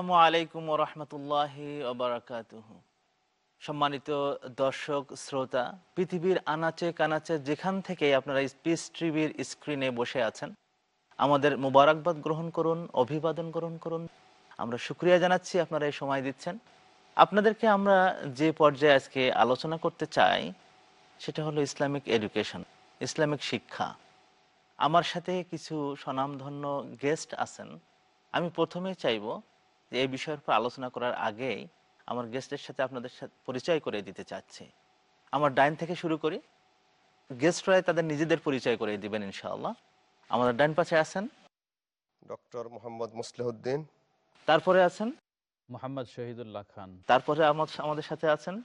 আসসালামু আলাইকুম রহমতুল্লাহ সম্মানিত দর্শক, শ্রোতা, পৃথিবীর আনাচে কানাচে যেখান থেকে আপনারা পিস টিভির স্ক্রিনে বসে আছেন, আমাদের মোবারকবাদ গ্রহণ করুন, অভিবাদন গ্রহণ করুন। আমরা শুক্রিয়া জানাচ্ছি আপনারা এই সময় দিচ্ছেন। আপনাদেরকে আমরা যে পর্যায়ে আজকে আলোচনা করতে চাই, সেটা হলো ইসলামিক এডুকেশন, ইসলামিক শিক্ষা। আমার সাথে কিছু স্বনামধন্য গেস্ট আছেন। আমি প্রথমে চাইব যে এই বিষয়ের উপর আলোচনা করার আগেই আমার গেস্টের সাথে আপনাদের সাথে পরিচয় করে দিতে চাচ্ছি। আমার ডাইন থেকে শুরু করি। গেস্টরাই তাদের নিজেদের পরিচয় করে দিবেন ইনশাআল্লাহ। আমাদের ডাইন পাশে আছেন। ডক্টর মোহাম্মদ মুসলিহউদ্দিন তারপরে আছেন? মোহাম্মদ শহীদুল্লাহ খান। তারপরে আমার- আমাদের সাথে আছেন?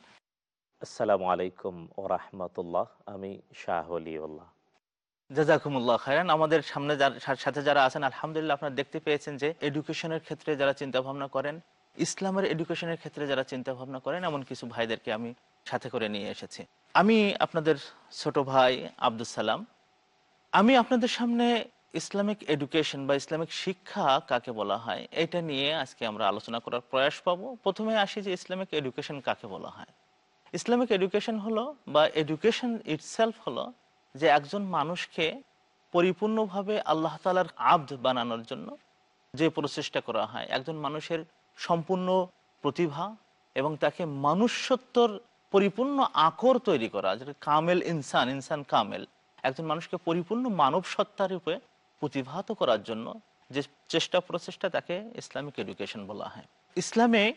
আসসালামু আলাইকুম ও রাহমাতুল্লাহ। আমি শাহ অলিউল্লাহ জাজাকুমুল্লাহ খায়রান। আমাদের সামনে সাথে যারা আছেন, আলহামদুলিল্লাহ আপনারা দেখতে পেয়েছেন যে এডুকেশনের ক্ষেত্রে যারা চিন্তা ভাবনা করেন, ইসলামের এডুকেশনের ক্ষেত্রে যারা চিন্তা ভাবনা করেন, এমন কিছু ভাইদেরকে আমি সাথে করে নিয়ে এসেছি। আমি আপনাদের ছোট ভাই আব্দুল সালাম। আমি আপনাদের সামনে ইসলামিক এডুকেশন বা ইসলামিক শিক্ষা কাকে বলা হয়, এটা নিয়ে আজকে আমরা আলোচনা করার প্রয়াস পাবো। প্রথমে আসি যে ইসলামিক এডুকেশন কাকে বলা হয়। ইসলামিক এডুকেশন হলো বা এডুকেশন ইটসেলফ হলো যে একজন মানুষকে পরিপূর্ণভাবে আল্লাহ তালার আব্দ বানানোর জন্য যে প্রচেষ্টা করা হয়, একজন মানুষের সম্পূর্ণ প্রতিভা এবং তাকে মানুষ্যত্বর পরিপূর্ণ আকর তৈরি করা, যেটা কামেল ইনসান ইনসান কামেল। একজন মানুষকে পরিপূর্ণ মানব সত্তার রূপে প্রতিভাত করার জন্য যে চেষ্টা প্রচেষ্টা তাকে ইসলামিক এডুকেশন বলা হয়। ইসলামে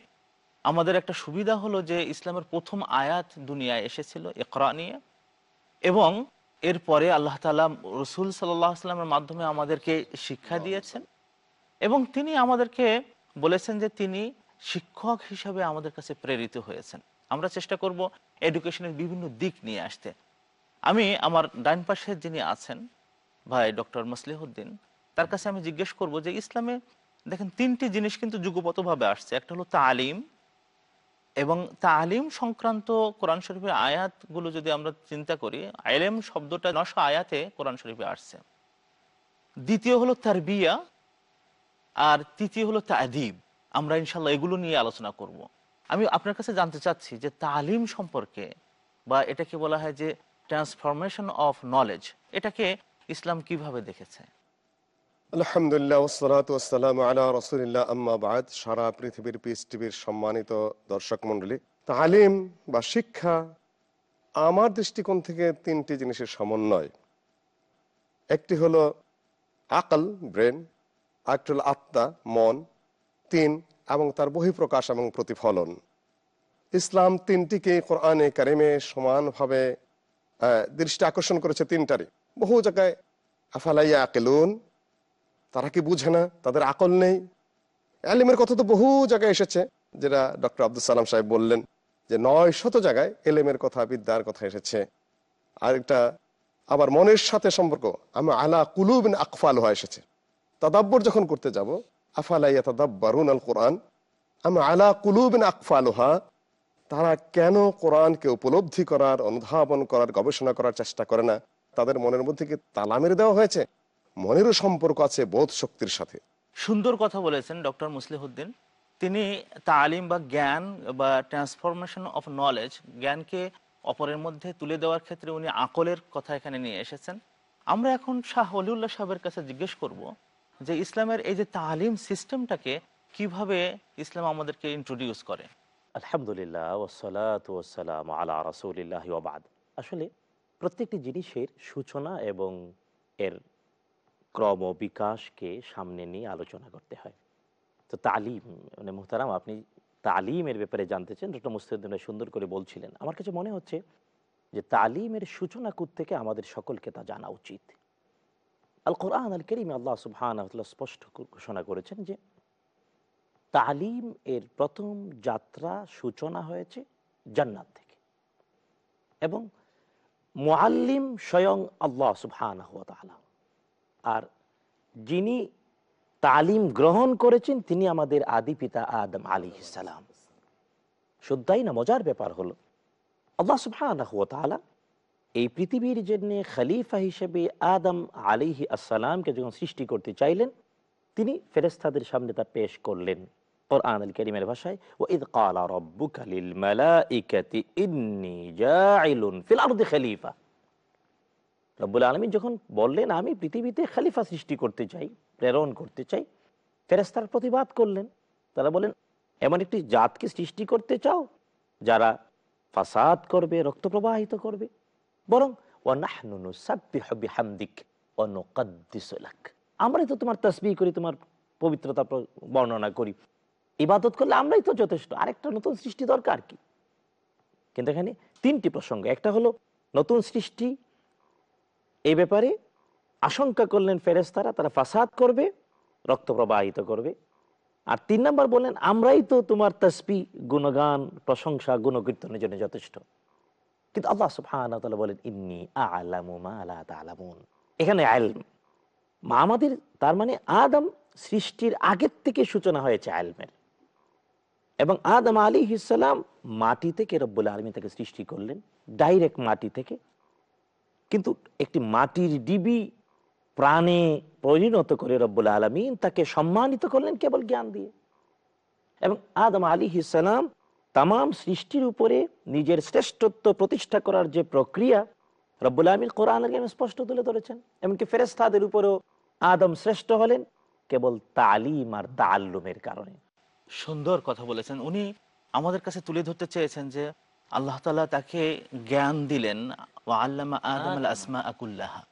আমাদের একটা সুবিধা হলো যে ইসলামের প্রথম আয়াত দুনিয়ায় এসেছিল একরা নিয়ে। এবং এরপরে আল্লাহ তালা রসুল সাল্লামের মাধ্যমে আমাদেরকে শিক্ষা দিয়েছেন এবং তিনি আমাদেরকে বলেছেন যে তিনি শিক্ষক হিসাবে আমাদের কাছে প্রেরিত হয়েছেন। আমরা চেষ্টা করব এডুকেশনের বিভিন্ন দিক নিয়ে আসতে। আমি আমার ডাইন পাশে যিনি আছেন, ভাই ডক্টর মসলিহুদ্দিন, তার কাছে আমি জিজ্ঞেস করব যে ইসলামে দেখেন তিনটি জিনিস কিন্তু যুগপতভাবে আসছে। একটা হলো তালিম এবং তালিম সংক্রান্ত কোরআন শরীফের আয়াতগুলো যদি আমরা চিন্তা করি, আইলেম শব্দটা নশো আয়াতে কোরআন শরীফে আসছে। দ্বিতীয় হলো তার বিয়া আর তৃতীয় হলো তাদিব। আমরা ইনশাল্লাহ এগুলো নিয়ে আলোচনা করব। আমি আপনার কাছে জানতে চাচ্ছি যে তালিম সম্পর্কে বা এটাকে বলা হয় যে ট্রান্সফরমেশন অফ নলেজ, এটাকে ইসলাম কীভাবে দেখেছে? আলহামদুলিল্লাহ ওসলাত ওসালাম আলা রসুলিল্লাহ। আম্মাবাদ সারা পৃথিবীর পিস টিভির সম্মানিত দর্শক মন্ডলী তালিম বা শিক্ষা আমার দৃষ্টিকোণ থেকে তিনটি জিনিসের সমন্বয়। একটি হলো আকল, ব্রেন, আরেকটি হলো আত্মা, মন, তিন, এবং তার বহিঃপ্রকাশ এবং প্রতিফলন। ইসলাম তিনটিকে কোরআনে কারিমে সমানভাবে দৃষ্টি আকর্ষণ করেছে তিনটারই। বহু জায়গায় আফালাইয়া আকেলুন তারা কি বুঝে না? তাদের আকল নেই। আলিমের কথা তো বহু জায়গায় এসেছে, যেটা ডক্টর আব্দুল সালাম সাহেব বললেন যে নয় শত জায়গায় এলেমের কথা, বিদ্যার কথা এসেছে। আর একটা আবার মনের সাথে সম্পর্ক, আমি আলা কুলুবিন আকফাল হয়ে এসেছে। তাদাব্বর যখন করতে যাব আফালাইয়া তাদাব্বারুন আল কোরআন আমি আলা কুলুবিন আকফালুহা, তারা কেন কোরআনকে উপলব্ধি করার, অনুধাবন করার, গবেষণা করার চেষ্টা করে না? তাদের মনের মধ্যে কি তালা মেরে দেওয়া হয়েছে? মনেরও সম্পর্ক আছে বোধ শক্তির সাথে। সুন্দর কথা বলেছেন ডক্টর মুসলিহুদ্দিন। তিনি তালিম বা জ্ঞান বা ট্রান্সফরমেশন অফ নলেজ জ্ঞানকে অপরের মধ্যে তুলে দেওয়ার ক্ষেত্রে উনি আকলের কথা এখানে নিয়ে এসেছেন। আমরা এখন শাহ অলিউল্লাহ সাহেবের কাছে জিজ্ঞেস করব যে ইসলামের এই যে তালিম সিস্টেমটাকে কীভাবে ইসলাম আমাদেরকে ইন্ট্রোডিউস করে? আলহামদুলিল্লাহ আলা রসুলিল্লাহ ওবাদ আসলে প্রত্যেকটি জিনিসের সূচনা এবং এর ক্রম বিকাশকে সামনে নিয়ে আলোচনা করতে হয়। তো তালিম মানে মোহতারাম, আপনি তালিমের ব্যাপারে জানতে চান, ডক্টর মুস্তাহিদ সুন্দর করে বলছিলেন। আমার কাছে মনে হচ্ছে যে তালিমের সূচনা থেকে আমাদের সকলকে তা জানা উচিত। আল কোরআন আল করিম আল্লাহ সুবহান স্পষ্ট ঘোষণা করেছেন যে তালিম এর প্রথম যাত্রা সূচনা হয়েছে জান্নাত থেকে। এবং মুআল্লিম স্বয়ং আল্লাহ সুবহান আর যিনি তালিম গ্রহণ করেছেন, তিনি আমাদের আদি পিতা আদম আলী ইসালাম শুদ্ধাই না, মজার ব্যাপার হলো, আল্লাহ সুবহান এই পৃথিবীর জন্য খলিফা হিসেবে আদম আলিহি আসসালামকে যখন সৃষ্টি করতে চাইলেন, তিনি ফেরেস্তাদের সামনে তা পেশ করলেন কোরআন আল করিমের ভাষায় খলিফা। রব্বুল আলমিন যখন বললেন, আমি পৃথিবীতে খালিফা সৃষ্টি করতে চাই, প্রেরণ করতে চাই। ফেরেস্তার প্রতিবাদ করলেন। তারা বলেন এমন একটি জাতকে সৃষ্টি করতে চাও, যারা ফাসাদ করবে, রক্ত প্রবাহিত করবে। বরং আমরাই তো তোমার তসবি করি, তোমার পবিত্রতা বর্ণনা করি। ইবাদত করলে আমরাই তো যথেষ্ট। আরেকটা নতুন সৃষ্টি দরকার কি? কিন্তু এখানে তিনটি প্রসঙ্গ। একটা হলো, নতুন সৃষ্টি এই ব্যাপারে আশঙ্কা করলেন ফেরেস্তারা তারা ফাসাদ করবে, রক্ত প্রবাহিত করবে। আর তিন নম্বর বললেন, আমরাই তো তোমার তসবি, গুণগান, প্রশংসা, গুণকীর্তনের জন্য যথেষ্ট। কিন্তু আল্লাহ সুবহান বলেন, ইন্নি আলামুন এখানে আলম। আমাদের, তার মানে আদম সৃষ্টির আগের থেকে সূচনা হয়েছে আলমের। এবং আদম আলী ইসালাম মাটি থেকে রব্বুল আলমী তাকে সৃষ্টি করলেন, ডাইরেক্ট মাটি থেকে কিন্তু একটি মাটির ডিবি প্রাণে পরিণত করে রব্বুল আলমিন তাকে সম্মানিত করলেন কেবল জ্ঞান দিয়ে। এবং আদম আলী ইসালাম তাম সৃষ্টির উপরে নিজের শ্রেষ্ঠত্ব প্রতিষ্ঠা করার যে প্রক্রিয়া রব্বুল আলমিন কোরআন স্পষ্ট তুলে ধরেছেন। এমনকি ফেরেস্তাদের উপরেও আদম শ্রেষ্ঠ হলেন কেবল তালিম আর তাল্লুমের কারণে। সুন্দর কথা বলেছেন। উনি আমাদের কাছে তুলে ধরতে চেয়েছেন যে আল্লাহ তালা তাকে জ্ঞান দিলেন ও আল্লামা আদম আল আসমা আকুল্লাহা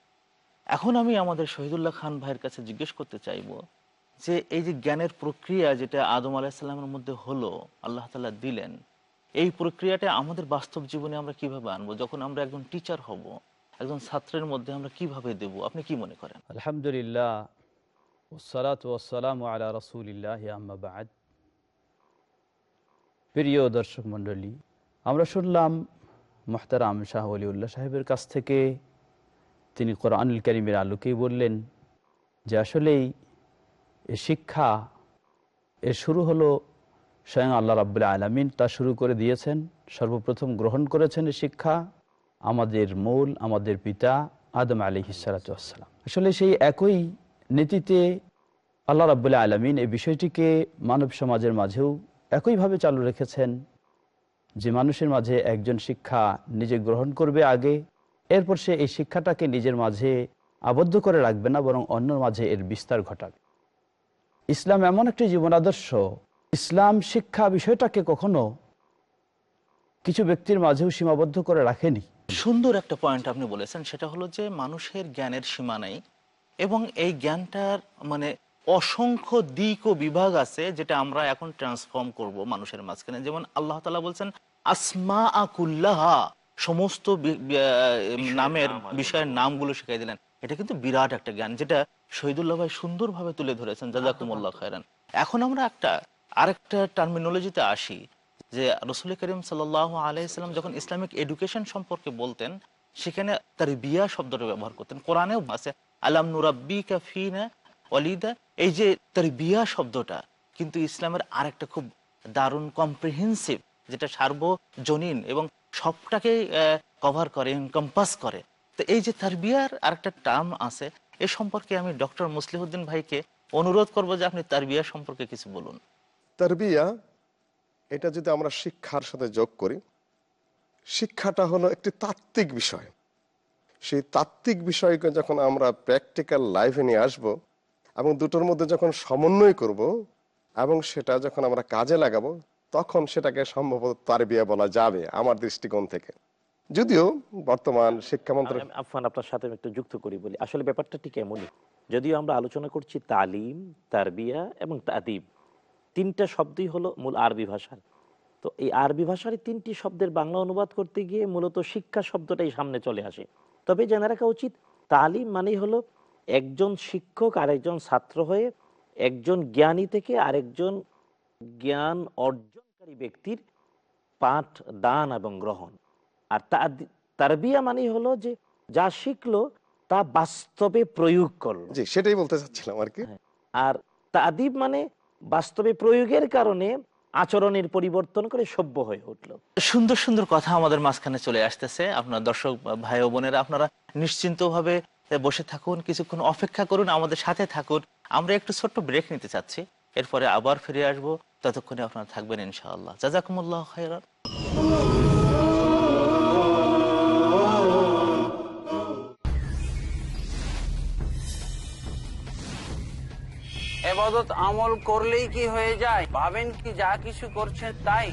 এখন আমি আমাদের শহীদুল্লাহ খান ভাইয়ের কাছে জিজ্ঞেস করতে চাইব যে এই যে জ্ঞানের প্রক্রিয়া যেটা আদম আলাহিসাল্লামের মধ্যে হলো আল্লাহ তালা দিলেন এই প্রক্রিয়াটা আমাদের বাস্তব জীবনে আমরা কীভাবে আনব? যখন আমরা একজন টিচার হব একজন ছাত্রের মধ্যে আমরা কীভাবে দেব? আপনি কি মনে করেন? আলহামদুলিল্লাহ ওসালাত ওসালাম আলা রসুলিল্লাহ আম্মাবাদ প্রিয় দর্শক মণ্ডলী আমরা শুনলাম মোহতারাম শাহ আলিউল্লাহ সাহেবের কাছ থেকে তিনি কোরআনুল করিমের আলোকেই বললেন যে আসলেই এ শিক্ষা এর শুরু হলো স্বয়ং আল্লাহ রাবুল্লাহ আলমিন। তা শুরু করে দিয়েছেন, সর্বপ্রথম গ্রহণ করেছেন এই শিক্ষা আমাদের মূল, আমাদের পিতা আদম আলী হিসালাতাম আসলে সেই একই নীতিতে আল্লাহ রাবুল্লাহ আলমিন এই বিষয়টিকে মানব সমাজের মাঝেও একইভাবে চালু রেখেছেন। যে মানুষের মাঝে একজন শিক্ষা নিজে গ্রহণ করবে আগে, এরপর সে এই শিক্ষাটাকে নিজের মাঝে আবদ্ধ করে রাখবে না, বরং অন্য মাঝে এর বিস্তার ঘটাবে। ইসলাম এমন একটি জীবন আদর্শ, ইসলাম শিক্ষা বিষয়টাকে কখনো কিছু ব্যক্তির মাঝেও সীমাবদ্ধ করে রাখেনি। সুন্দর একটা পয়েন্ট আপনি বলেছেন, সেটা হলো যে মানুষের জ্ঞানের সীমা নেই এবং এই জ্ঞানটার মানে অসংখ্য দিক ও বিভাগ আছে যেটা আমরা এখন ট্রান্সফর্ম করব মানুষের মাঝখানে। যেমন আল্লাহ তালা বলছেন আসমা আকুল্লাহা সমস্ত নামের বিষয়ের নামগুলো শিখাই দিলেন। এটা কিন্তু বিরাট একটা জ্ঞান যেটা শহীদুল্লাহ ভাই সুন্দরভাবে তুলে ধরেছেন জাজাকুমুল্লাহ খায়রান। এখন আমরা একটা আরেকটা টার্মিনোলজিতে আসি যে রসুল করিম সাল আলাইসাল্লাম যখন ইসলামিক এডুকেশন সম্পর্কে বলতেন সেখানে তার বিয়া শব্দটা ব্যবহার করতেন। কোরআনেও আছে আলাম নুরাব্বি কাফিনা অলিদা এই যে তার বিয়া শব্দটা কিন্তু ইসলামের আরেকটা খুব দারুণ কম্প্রিহেন্সিভ যেটা সার্বজনীন এবং সবটাকে কভার করে কম্পাস করে। তো এই যে তার বিয়ার আরেকটা টার্ম আছে, এ সম্পর্কে আমি ডক্টর মুসলিহুদ্দিন ভাইকে অনুরোধ করব যে আপনি তার বিয়া সম্পর্কে কিছু বলুন। তারবিয়া, এটা যদি আমরা শিক্ষার সাথে যোগ করি, শিক্ষাটা হলো একটি তাত্ত্বিক বিষয়। সেই তাত্ত্বিক বিষয়কে যখন আমরা প্র্যাকটিক্যাল লাইফে নিয়ে আসব, এবং দুটোর মধ্যে যখন সমন্বয় করব, এবং সেটা যখন আমরা কাজে লাগাবো তখন সেটাকে সম্ভবত তারবিয়া বলা যাবে আমার দৃষ্টিকোণ থেকে। যদিও বর্তমান শিক্ষা মন্ত্রক আমি আফান আপনার সাথে একটু যুক্ত করি বলি। আসলে ব্যাপারটা ঠিক এমনই। যদিও আমরা আলোচনা করছি তালিম তারবিয়া এবং তাদিব তিনটা শব্দই হলো মূল আরবি ভাষার। তো এই আরবি ভাষার তিনটি শব্দের বাংলা অনুবাদ করতে গিয়ে মূলত শিক্ষা শব্দটাই সামনে চলে আসে। তবে জেনে রাখা উচিত তালিম মানেই হলো একজন শিক্ষক আরেকজন ছাত্র হয়ে একজন জ্ঞানী থেকে আরেকজন জ্ঞান অর্জনকারী ব্যক্তির পাঠ দান এবং গ্রহণ। আর তাদ- তারবিয়া মানেই হলো যে যা শিখলো তা বাস্তবে প্রয়োগ করল। সেটাই বলতে চাচ্ছিলাম আর কি। আর তাদিব মানে বাস্তবে প্রয়োগের কারণে আচরণের পরিবর্তন করে সভ্য হয়ে উঠল। সুন্দর সুন্দর কথা আমাদের মাঝখানে চলে আসতেছে। আপনার দর্শক ভাই ও বোনেরা আপনারা নিশ্চিন্তভাবে বসে থাকুন কিছুক্ষণ অপেক্ষা করুন আমাদের সাথে থাকুন। আমরা একটু ছোট্ট ব্রেক নিতে চাচ্ছি। এরপরে আবার ফিরে আসব। ততক্ষণে আপনারা থাকবেন ইনশাআল্লাহ। জাজাকুমুল্লাহ খাইরান এবাদত আমল করলেই কি হয়ে যায়? ভাবেন কি যা কিছু করছেন তাই?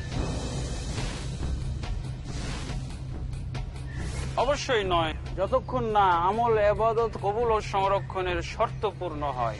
অবশ্যই নয়। যতক্ষণ না আমল এবাদত কবুল ও সংরক্ষণের শর্ত পূর্ণ হয়।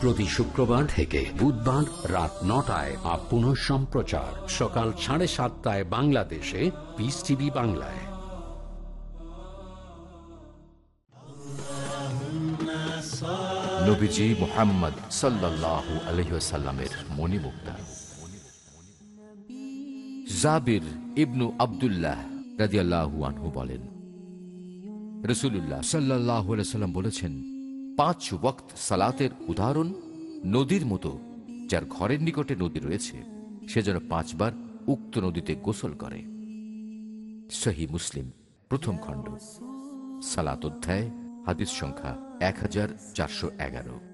প্রতি শুক্রবার থেকে বুধবার রাত নটায় বা পুনঃ সম্প্রচার। সকাল সাড়ে সাতটায় বাংলাদেশে পিস টিভি বাংলায়। মোহাম্মদ জাবির ইবনু বলেন বলেছেন পাঁচ ওয়াক্ত সালাতের উদাহরণ নদীর মতো, যার ঘরের নিকটে নদী রয়েছে, সে যেন পাঁচবার উক্ত নদীতে গোসল করে। সহি মুসলিম, প্রথম খণ্ড। সালাত অধ্যায়, হাদিস সংখ্যা এক হাজার চারশো এগারো।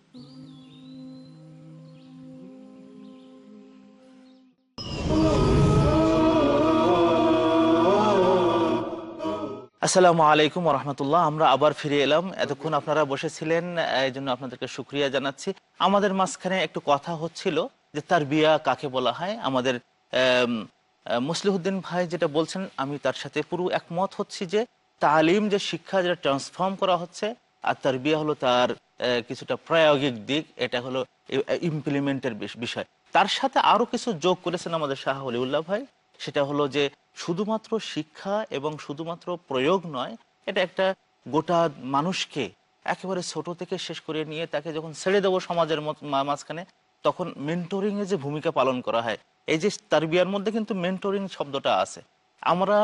আসসালামু আলাইকুম রহমতুল্লাহ। আমরা আবার ফিরে এলাম। এতক্ষণ আপনারা বসেছিলেন এই জন্য আপনাদেরকে সুক্রিয়া জানাচ্ছি। আমাদের মাঝখানে একটু কথা হচ্ছিল যে তার বিয়া কাকে বলা হয়? আমাদের মুসলিহুদ্দিন ভাই যেটা বলছেন, আমি তার সাথে পুরো একমত হচ্ছি যে তালিম যে শিক্ষা যেটা ট্রান্সফর্ম করা হচ্ছে, আর তার বিয়া হলো তার কিছুটা প্রায়োগিক দিক, এটা হলো ইমপ্লিমেন্টের বিষয়। তার সাথে আরও কিছু যোগ করেছেন আমাদের শাহ হলিউল্লাহ ভাই। সেটা হলো যে শুধুমাত্র শিক্ষা এবং শুধুমাত্র প্রয়োগ নয়, এটা একটা গোটা মানুষকে একেবারে ছোট থেকে শেষ করে নিয়ে তাকে যখন ছেড়ে দেবো সমাজের মাঝখানে, তখন মেন্টরিং এ যে ভূমিকা পালন করা হয়, এই যে তার বিয়ার মধ্যে কিন্তু মেন্টরিং শব্দটা আছে। আমরা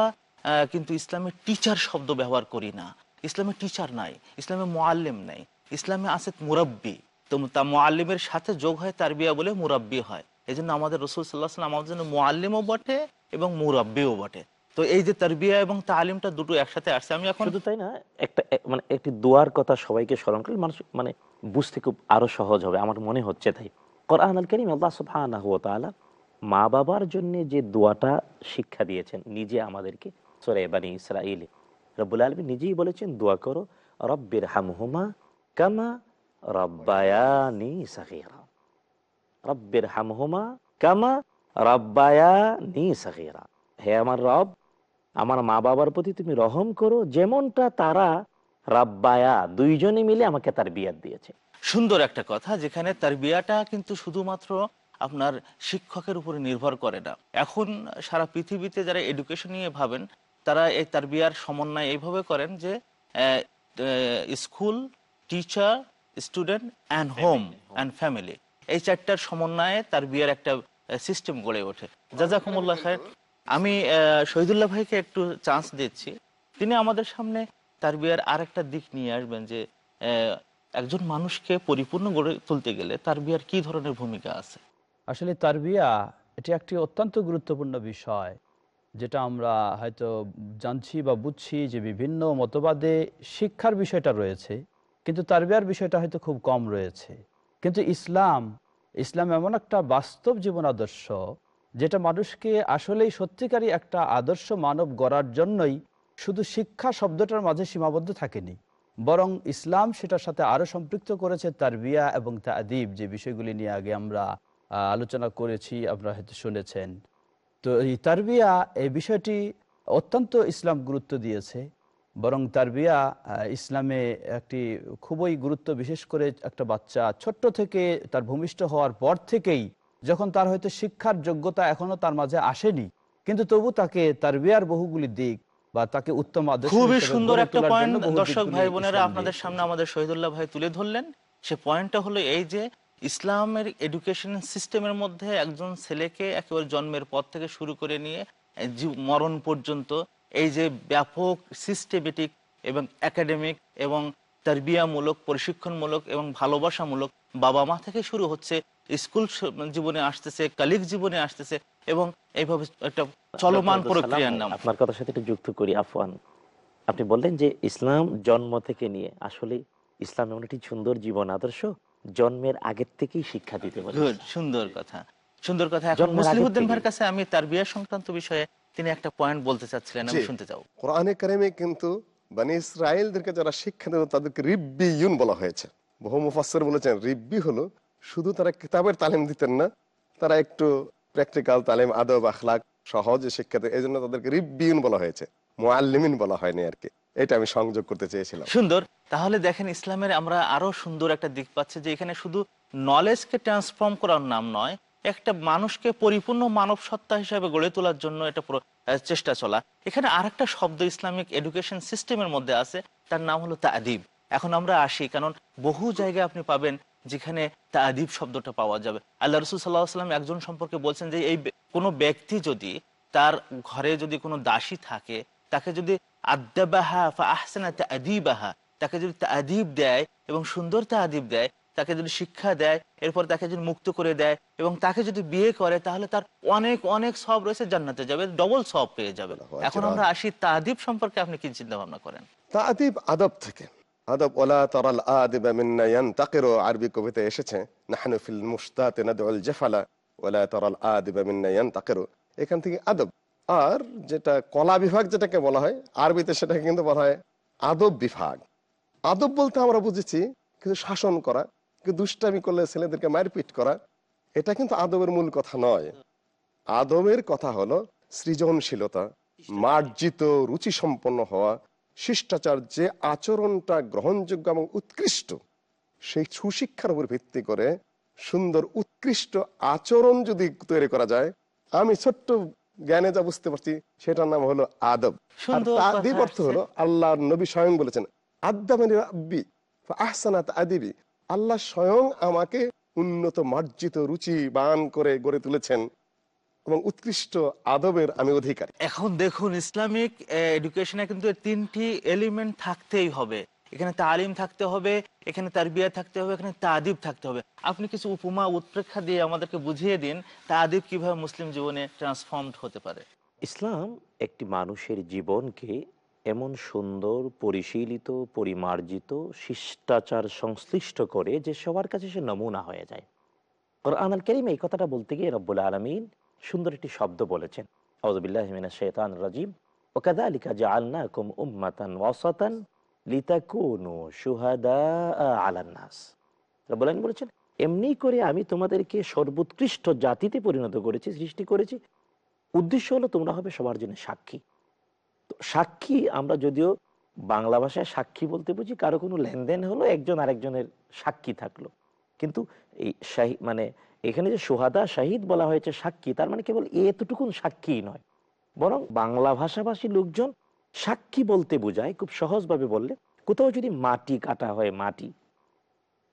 কিন্তু ইসলামের টিচার শব্দ ব্যবহার করি না। ইসলামে টিচার নাই, ইসলামে মোয়াল্লিম নাই, ইসলামে আছে মুরাব্বি। তো তা মোয়াল্লিমের সাথে যোগ হয় তার বিয়া বলে মুরাব্বি হয়। এই জন্য আমাদের রসুল সাল্লাহ আমাদের জন্য মোয়াল্লিমও বটে এবং মুরাব্বিও বটে। তো এই যে তারবিয়া এবং তালিমটা দুটো একসাথে আসছে, আমি এখন শুধু তাই না, একটা মানে একটি দোয়ার কথা সবাইকে স্মরণ করলে মানুষ মানে বুঝতে খুব আরও সহজ হবে, আমার মনে হচ্ছে তাই। কোরআন আল করিম আল্লাহ সুবহানাহু ওয়া তাআলা মা বাবার জন্য যে দোয়াটা শিক্ষা দিয়েছেন নিজে আমাদেরকে, সূরা বানি ইসরাঈল, রব্বুল আলামিন নিজেই বলেছেন, দোয়া করো রব্বির হামহুমা কামা রব্বায়ানি সাগীরা। রব্বির হামহুমা কামা রব্বায়ানি সাগীরা। হে আমার রব, আমার মা বাবার প্রতি তুমি রহম করো, যেমনটা তারা রাব্বায়া দুইজনে মিলে আমাকে তার বিয়ার দিয়েছে। সুন্দর একটা কথা, যেখানে তার বিয়াটা কিন্তু শুধুমাত্র আপনার শিক্ষকের উপরে নির্ভর করে না। এখন সারা পৃথিবীতে যারা এডুকেশন নিয়ে ভাবেন, তারা এই তার বিয়ার সমন্বয় এইভাবে করেন যে school teacher student and home and family এই চারটার সমন্বয়ে তার বিয়ার একটা সিস্টেম গড়ে ওঠে। জাজাকুমুল্লাহ খায়ের আমি শহীদুল্লাহ ভাইকে একটু চান্স দিচ্ছি। তিনি আমাদের সামনে তার বিয়ার আরেকটা দিক নিয়ে আসবেন যে একজন মানুষকে পরিপূর্ণ গড়ে তুলতে গেলে তার বিয়ার কি ধরনের ভূমিকা আছে? আসলে তার বিয়া এটি একটি অত্যন্ত গুরুত্বপূর্ণ বিষয়, যেটা আমরা হয়তো জানছি বা বুঝছি যে বিভিন্ন মতবাদে শিক্ষার বিষয়টা রয়েছে, কিন্তু তারবিয়ার বিষয়টা হয়তো খুব কম রয়েছে। কিন্তু ইসলাম ইসলাম এমন একটা বাস্তব জীবন আদর্শ, যেটা মানুষকে আসলেই সত্যিকারই একটা আদর্শ মানব গড়ার জন্যই শুধু শিক্ষা শব্দটার মাঝে সীমাবদ্ধ থাকেনি, বরং ইসলাম সেটার সাথে আরও সম্পৃক্ত করেছে তারবিয়া এবং তাদিব, যে বিষয়গুলি নিয়ে আগে আমরা আলোচনা করেছি, আপনারা হয়তো শুনেছেন। তো এই তারবিয়া, এই বিষয়টি অত্যন্ত ইসলাম গুরুত্ব দিয়েছে। বরং তারবিয়া ইসলামে একটি খুবই গুরুত্ব বিশেষ করে একটা বাচ্চা ছোট্ট থেকে তার ভূমিষ্ঠ হওয়ার পর থেকেই যখন তার হয়তো শিক্ষার যোগ্যতা এখনও তার মাঝে আসেনি কিন্তু তবু তাকে তারবিয়ার বহুগুলি দিক বা তাকে উত্তম খুবই সুন্দর একটা পয়েন্ট দর্শক ভাই বোনেরা আপনাদের সামনে আমাদের শহীদুল্লাহ ভাই তুলে ধরলেন। সে পয়েন্টটা হলো এই যে ইসলামের এডুকেশন সিস্টেমের মধ্যে একজন ছেলেকে একেবারে জন্মের পর থেকে শুরু করে নিয়ে মরণ পর্যন্ত এই যে ব্যাপক সিস্টেমেটিক এবং একাডেমিক এবং তারবিয়ামূলক প্রশিক্ষণমূলক এবং ভালোবাসামূলক বাবা মা থেকে শুরু হচ্ছে স্কুল জীবনে আসতেছে কালিক জীবনে আসতেছে এবং এইভাবে একটা চলমান প্রক্রিয়ার নাম। আপনার কথার সাথে একটু যুক্ত করি আফওয়ান। আপনি বললেন যে ইসলাম জন্ম থেকে নিয়ে আসলে ইসলাম এমন একটি সুন্দর জীবন আদর্শ জন্মের আগের থেকেই শিক্ষা দিতে পারে সুন্দর কথা। সুন্দর কথা। এখন আগে ভাইয়ের কাছে আমি তার বিয়ে সংক্রান্ত বিষয়ে তিনি একটা পয়েন্ট বলতে চাচ্ছিলেন আমি শুনতে চাও। কোরআনে কারিমে কিন্তু বানি ইসরায়েলদেরকে যারা শিক্ষা দিত তাদেরকে রিব্বি ইউন বলা হয়েছে। বহু মুফাসসির বলেছেন রিব্বি হলো শুধু তারা কিতাবের তালিম দিতেন না তারা একটু প্র্যাকটিক্যাল তালিম আদব আখলাক সহজে শিক্ষা দেয়। এই জন্য তাদেরকে রিব্বিউন বলা হয়েছে। মোয়াল্লিমিন বলা হয়নি আর কি। এটা আমি সংযোগ করতে চেয়েছিলাম। সুন্দর। তাহলে দেখেন ইসলামের আমরা আরও সুন্দর একটা দিক পাচ্ছি যে এখানে শুধু নলেজকে ট্রান্সফর্ম করার নাম নয় একটা মানুষকে পরিপূর্ণ মানব সত্তা হিসাবে গড়ে তোলার জন্য এটা চেষ্টা চলা। এখানে আরেকটা শব্দ ইসলামিক এডুকেশন সিস্টেমের মধ্যে আছে, তার নাম হলো তাদিব এখন আমরা আসি, কারণ বহু জায়গায় আপনি পাবেন যেখানে তাদিব শব্দটা পাওয়া যাবে। আল্লাহ রসুল সাল্লাহ সাল্লাম একজন সম্পর্কে বলছেন যে, এই কোনো ব্যক্তি যদি তার ঘরে যদি কোনো দাসী থাকে, তাকে যদি আদাবাহা ফা আহসানা তাদিবাহা তাকে যদি তাদিব দেয় এবং সুন্দর তাদিব দেয় তাকে যদি শিক্ষা দেয় এরপর তাকে যদি মুক্ত করে দেয় এবং তাকে যদি বিয়ে করে তাহলে তার অনেক অনেক সব রয়েছে জান্নাতে যাবে ডবল সব পেয়ে যাবে। এখন আমরা আসি তাদিব সম্পর্কে আপনি কি চিন্তা ভাবনা করেন? তাদিব আদব থেকে। আদব ওলা তরাল আদিব মিন্না ইয়ানতাকিরু আরবি কবিতা এসেছে নাহনু ফিল মুশতাতে নাদউল জাফালা ওলা তরাল আদিব মিন্না ইয়ানতাকিরু এখান থেকে আদব। আর যেটা কলা বিভাগ যেটাকে বলা হয় আরবিতে সেটাকে কিন্তু বলা হয় আদব বিভাগ। আদব বলতে আমরা বুঝেছি কিন্তু শাসন করা দুষ্টামি করলে ছেলেদেরকে মারপিট করা এটা কিন্তু আদবের মূল কথা নয়। আদবের কথা হলো সৃজনশীলতা মার্জিত রুচি সম্পন্ন হওয়া শিষ্টাচার যে আচরণটা গ্রহণযোগ্য এবং উৎকৃষ্ট সেই সুশিক্ষার উপর ভিত্তি করে সুন্দর উৎকৃষ্ট আচরণ যদি তৈরি করা যায় আমি ছোট্ট জ্ঞানে যা বুঝতে পারছি সেটার নাম হলো আদব। কথা অর্থ হলো আল্লাহ নবী স্বয়ং বলেছেন রাব্বি আহসানাত আদিবি আল্লাহ স্বয়ং আমাকে উন্নত মার্জিত রুচি বান করে গড়ে তুলেছেন এবং উৎকৃষ্ট আদবের আমি অধিকারী। এখন দেখুন ইসলামিক এডুকেশনে কিন্তু তিনটি এলিমেন্ট থাকতেই হবে। এখানে তালিম থাকতে হবে এখানে তার তারবিয়া থাকতে হবে এখানে তাদিব থাকতে হবে। আপনি কিছু উপমা উৎপ্রেক্ষা দিয়ে আমাদেরকে বুঝিয়ে দিন তাদিব কীভাবে মুসলিম জীবনে ট্রান্সফর্মড হতে পারে। ইসলাম একটি মানুষের জীবনকে এমন সুন্দর, পরিশীলিত, পরিমার্জিত, শিষ্টাচার সংশ্লিষ্ট করে যে সবার কাছে সে নমুনা হয়ে যায়। কোরআন আল করিম এই কথাটা বলতে গিয়ে রব্বুল আলমিন সুন্দর একটি শব্দ বলেছেন। আউজবিল্লাহমিনা শেতান রাজিম। ওকাদালিকা জাআলনাকুম উম্মাতান ওয়াসাতান লিতাকুনু শুহাদা আলান্নাস রব্বুল আলামিন বলেছেন, এমনি করে আমি তোমাদেরকে সর্বোৎকৃষ্ট জাতিতে পরিণত করেছি, সৃষ্টি করেছি। উদ্দেশ্য হলো তোমরা হবে সবার জন্য সাক্ষী। সাক্ষী আমরা যদিও বাংলা ভাষায় সাক্ষী বলতে বুঝি, কারও কোনো লেনদেন হলো, একজন আরেকজনের সাক্ষী থাকল। কিন্তু এই শাহি মানে এখানে যে সোহাদা শাহিদ বলা হয়েছে সাক্ষী, তার মানে কেবল এতটুকুন সাক্ষী নয়। বরং বাংলা ভাষাভাষী লোকজন সাক্ষী বলতে বোঝায়, খুব সহজভাবে বললে। কোথাও যদি মাটি কাটা হয়, মাটি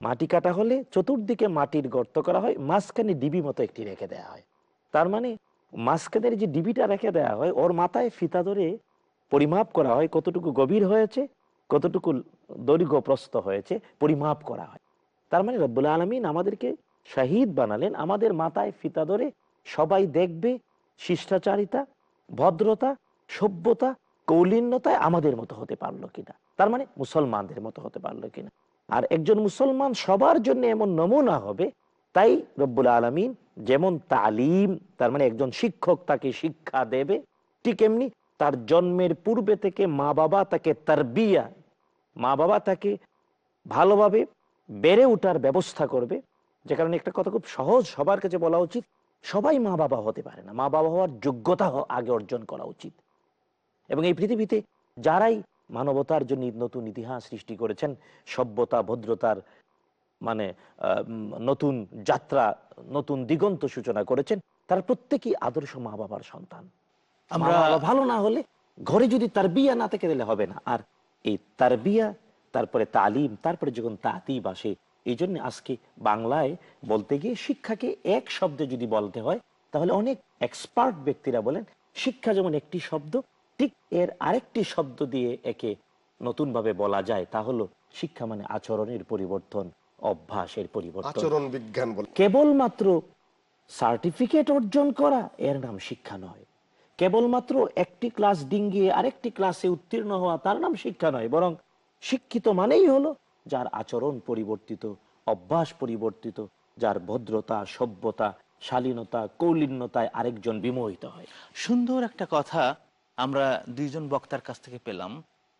মাটি কাটা হলে চতুর্দিকে মাটির গর্ত করা হয়, মাঝখানে ডিবি মতো একটি রেখে দেওয়া হয়। তার মানে মাঝখানের যে ডিবিটা রেখে দেওয়া হয়, ওর মাথায় ফিতা ধরে পরিমাপ করা হয়, কতটুকু গভীর হয়েছে, কতটুকু দৈর্ঘ্য প্রস্ত হয়েছে, পরিমাপ করা হয়। তার মানে রব্বুল আলমিন আমাদেরকে শাহিদ বানালেন, আমাদের মাথায় ফিতা ধরে সবাই দেখবে শিষ্টাচারিতা, ভদ্রতা, সভ্যতা, কৌলিন্যতায় আমাদের মতো হতে পারল কিনা। তার মানে মুসলমানদের মতো হতে পারল কিনা। আর একজন মুসলমান সবার জন্য এমন নমুনা হবে, তাই রব্বুল আলমিন যেমন তালিম, তার মানে একজন শিক্ষক তাকে শিক্ষা দেবে, ঠিক এমনি তার জন্মের পূর্বে থেকে মা বাবা তাকে তারবিয়া, মা বাবা তাকে ভালোভাবে বেড়ে ওঠার ব্যবস্থা করবে। যে কারণে একটা কথা খুব সহজ, সবার কাছে বলা উচিত, সবাই মা বাবা হতে পারে না। মা বাবা হওয়ার যোগ্যতা আগে অর্জন করা উচিত। এবং এই পৃথিবীতে যারাই মানবতার জন্য নতুন ইতিহাস সৃষ্টি করেছেন, সভ্যতা, ভদ্রতার মানে নতুন যাত্রা, নতুন দিগন্ত সূচনা করেছেন, তারা প্রত্যেকেই আদর্শ মা বাবার সন্তান। আমরা- ভালো না হলে ঘরে যদি তার বিয়া না থেকে দিলে হবে না। আর এই তার বিয়া তারপরে তালিম তারপরে যখন তাতিব আসে এই জন্য আজকে বাংলায় বলতে গিয়ে শিক্ষাকে এক শব্দে যদি বলতে হয় তাহলে অনেক এক্সপার্ট ব্যক্তিরা বলেন শিক্ষা যেমন একটি শব্দ ঠিক এর আরেকটি শব্দ দিয়ে একে নতুন ভাবে বলা যায়। তা হলো শিক্ষা মানে আচরণের পরিবর্তন অভ্যাসের পরিবর্তন। আচরণ বিজ্ঞান বলে। কেবলমাত্র সার্টিফিকেট অর্জন করা এর নাম শিক্ষা নয়। কেবলমাত্র একটি ক্লাস ডিঙ্গিয়ে আরেকটি ক্লাসে উত্তীর্ণ হওয়া তার নাম শিক্ষা নয়, বরং শিক্ষিত মানেই হলো যার আচরণ পরিবর্তিত, অভ্যাস পরিবর্তিত, যার ভদ্রতা, সভ্যতা, শালীনতা, কৌলিন্যতায় আরেকজন বিমোহিত হয়। সুন্দর একটা কথা আমরা দুইজন বক্তার কাছ থেকে পেলাম।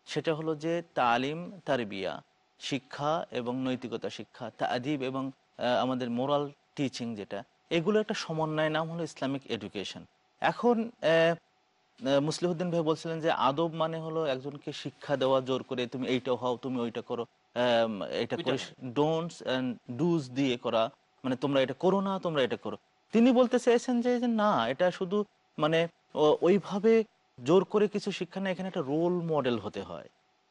সেটা হলো যে তালিম, তারবিয়া, শিক্ষা এবং নৈতিকতা শিক্ষা, তাদিব এবং আমাদের মোরাল টিচিং যেটা, এগুলো একটা সমন্বয় নাম হলো ইসলামিক এডুকেশন। এখন মুসলিহুদ্দিন ভাই বলছিলেন যে আদব মানে হলো একজনকে শিক্ষা দেওয়া জোর করে তুমি এইটা হও তুমি ওইটা করো। এটা করে ডোন্টস অ্যান্ড ডুজ দিয়ে করা। মানে তোমরা এটা করো না তোমরা এটা করো। তিনি বলতে চেয়েছেন যে যে না এটা শুধু মানে ওইভাবে জোর করে কিছু শিক্ষা না এখানে একটা রোল মডেল হতে হয়।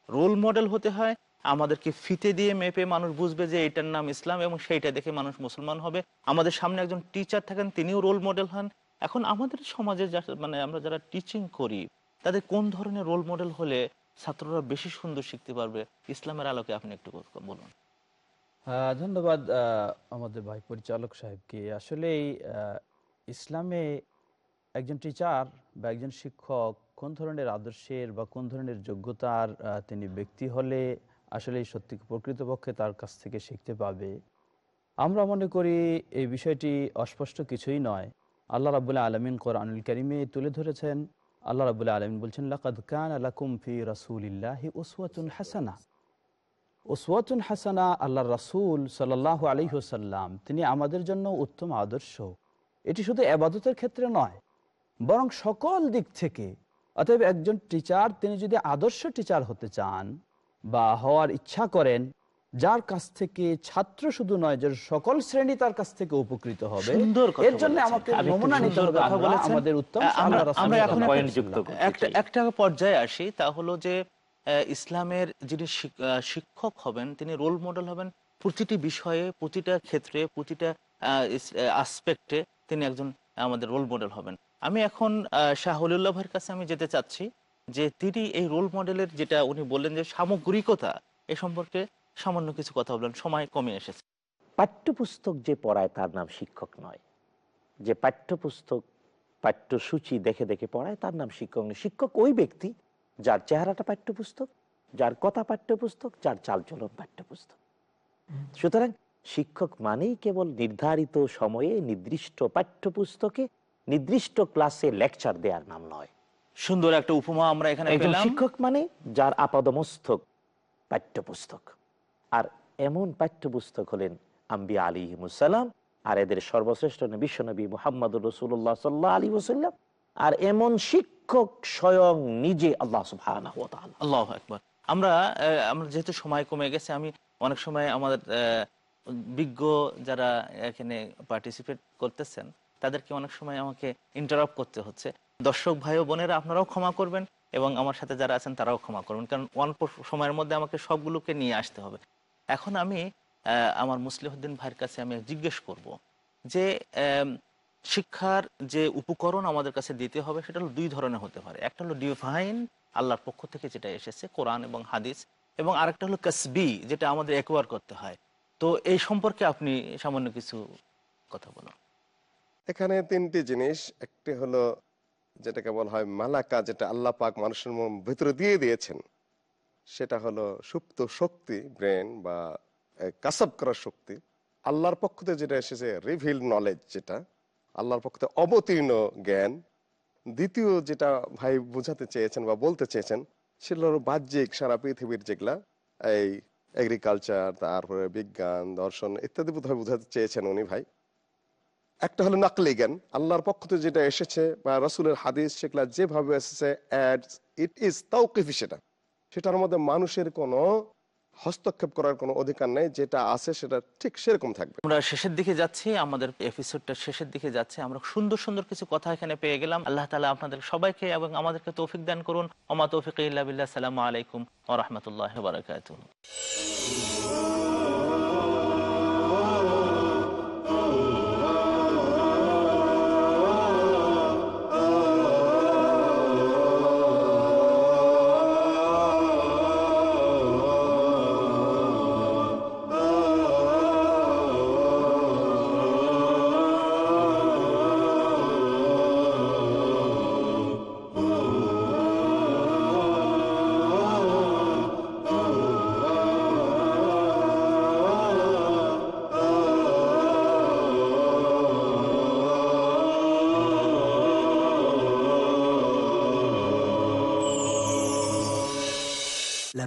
রোল মডেল হতে হয় আমাদেরকে ফিতে দিয়ে মেপে মানুষ বুঝবে যে এটার নাম ইসলাম এবং সেইটা দেখে মানুষ মুসলমান হবে। আমাদের সামনে একজন টিচার থাকেন তিনিও রোল মডেল হন। এখন আমাদের সমাজে মানে আমরা যারা টিচিং করি তাদের কোন ধরনের রোল মডেল হলে ছাত্ররা বেশি সুন্দর শিখতে পারবে? ইসলামের আলোকে আপনি একটু বলুন। আহ, ধন্যবাদ আমাদের ভাই পরিচালক সাহেবকে। আসলেই আহ, ইসলামে একজন টিচার বা একজন শিক্ষক কোন ধরনের আদর্শের বা কোন ধরনের যোগ্যতার তিনি ব্যক্তি হলে আসলে সত্যি প্রকৃতপক্ষে তার কাছ থেকে শিখতে পাবে। আমরা মনে করি এই বিষয়টি অস্পষ্ট কিছুই নয়। আল্লাহ রাবুল্লাহ আলমিন কোরআনুল করিমে তুলে ধরেছেন। আল্লাহ রাবুল্লাহ আলমিন বলছেন, লাকাদ কান আলাকুম ফি রাসূলিল্লাহি উসওয়াতুন হাসানা। ওসওয়াতুন হাসানা আল্লাহ রাসূল সাল্লাহ আলী হোসাল্লাম তিনি আমাদের জন্য উত্তম আদর্শ। এটি শুধু আবাদতের ক্ষেত্রে নয়, বরং সকল দিক থেকে। অতএব একজন টিচার তিনি যদি আদর্শ টিচার হতে চান বা হওয়ার ইচ্ছা করেন যার কাছ থেকে ছাত্র শুধু নয় যে সকল শ্রেণি তার কাছ থেকে উপকৃত হবে। এর জন্য আমাকে নমুনা নিতে হবে কথা বলেছেন। আমাদের উত্তম আমরা এখন একটা- একটা পর্যায়ে আসি তা হলো যে ইসলামের যিনি শিক্ষক হবেন তিনি রোল মডেল হবেন প্রতিটি বিষয়ে প্রতিটা ক্ষেত্রে প্রতিটা আসপেক্টে তিনি একজন আমাদের রোল মডেল হবেন। আমি এখন আহ, শাহ হলিউল্লাহ ভাইয়ের কাছে আমি যেতে চাচ্ছি যে তিনি এই রোল মডেলের যেটা উনি বললেন যে সামগ্রিকতা এ সম্পর্কে সামান্য কিছু কথা বললেন সময় কমে এসেছে। পাঠ্যপুস্তক যে পড়ায় তার নাম শিক্ষক নয়। যে পাঠ্যপুস্তক পাঠ্যসূচি দেখে দেখে পড়ায় তার নাম শিক্ষক নয়। শিক্ষক ওই ব্যক্তি যার চেহারাটা পাঠ্যপুস্তক যার কথা পাঠ্যপুস্তক যার চালচলন পাঠ্যপুস্তক। সুতরাং শিক্ষক মানেই কেবল নির্ধারিত সময়ে নির্দিষ্ট পাঠ্যপুস্তকে নির্দিষ্ট ক্লাসে লেকচার দেওয়ার নাম নয়। সুন্দর একটা উপমা আমরা এখানে শিক্ষক মানে যার আপাদমস্তক পাঠ্যপুস্তক। আর এমন পাঠ্যপুস্তক হলেন আম্বিয়া আলী মুসাল্লাম আর এদের সর্বশ্রেষ্ঠ বিশ্বনবী মোহাম্মদ রসুল্লাহ সাল্লাহ আলী ওসাল্লাম আর এমন শিক্ষক স্বয়ং নিজে আল্লাহ আল্লাহ একবার আমরা আমরা যেহেতু সময় কমে গেছে, আমি অনেক সময় আমাদের বিজ্ঞ যারা এখানে পার্টিসিপেট করতেছেন, তাদেরকে অনেক সময় আমাকে ইন্টারাপ্ট করতে হচ্ছে। দর্শক ভাই ও বোনেরা, আপনারাও ক্ষমা করবেন এবং আমার সাথে যারা আছেন, তারাও ক্ষমা করবেন। কারণ অল্প সময়ের মধ্যে আমাকে সবগুলোকে নিয়ে আসতে হবে। এখন আমি আমার মুসলিহদ্দিন ভাইয়ের কাছে আমি জিজ্ঞেস করব যে শিক্ষার যে উপকরণ আমাদের কাছে দিতে হবে সেটা হলো দুই ধরনের হতে পারে। একটা হলো ডিভাইন, আল্লাহর পক্ষ থেকে যেটা এসেছে, কোরআন এবং হাদিস, এবং আরেকটা হলো কাসবি, যেটা আমাদের একোয়ার করতে হয়। তো এই সম্পর্কে আপনি সামান্য কিছু কথা বলুন। এখানে তিনটি জিনিস। একটি হলো যেটাকে বলা হয় মালাকা, যেটা আল্লাহ পাক মানুষের মন- ভিতরে দিয়ে দিয়েছেন। সেটা হলো সুপ্ত শক্তি ব্রেন বা কাসাব করার শক্তি। আল্লাহর পক্ষ থেকে যেটা এসেছে রিভিল নলেজ যেটা, আল্লাহর পক্ষ থেকে অবতীর্ণ জ্ঞান। দ্বিতীয় যেটা ভাই বোঝাতে চেয়েছেন বা বলতে চেয়েছেন সেগুলো হলো বাহ্যিক সারা পৃথিবীর যেগুলা, এই এগ্রিকালচার তারপরে বিজ্ঞান, দর্শন ইত্যাদি বোধহয় বোঝাতে চেয়েছেন উনি ভাই। একটা হলো নাকলি জ্ঞান। আল্লাহর পক্ষ থেকে যেটা এসেছে বা রসুলের হাদিস সেগুলা যেভাবে এসেছে অ্যাড ইট ইজ তাওকিফি সেটা। সেটার মধ্যে মানুষের কোনো হস্তক্ষেপ করার কোনো অধিকার নেই, যেটা আছে সেটা ঠিক সেরকম থাকবে। আমরা শেষের দিকে যাচ্ছি, আমাদের এপিসোডটা শেষের দিকে যাচ্ছে। আমরা সুন্দর সুন্দর কিছু কথা এখানে পেয়ে গেলাম। আল্লাহ তালা আপনাদের সবাইকে এবং আমাদেরকে তৌফিক দান করুন। অমা তৌফিক ইল্লা সালামু আলাইকুম ও রহমতুল্লাহ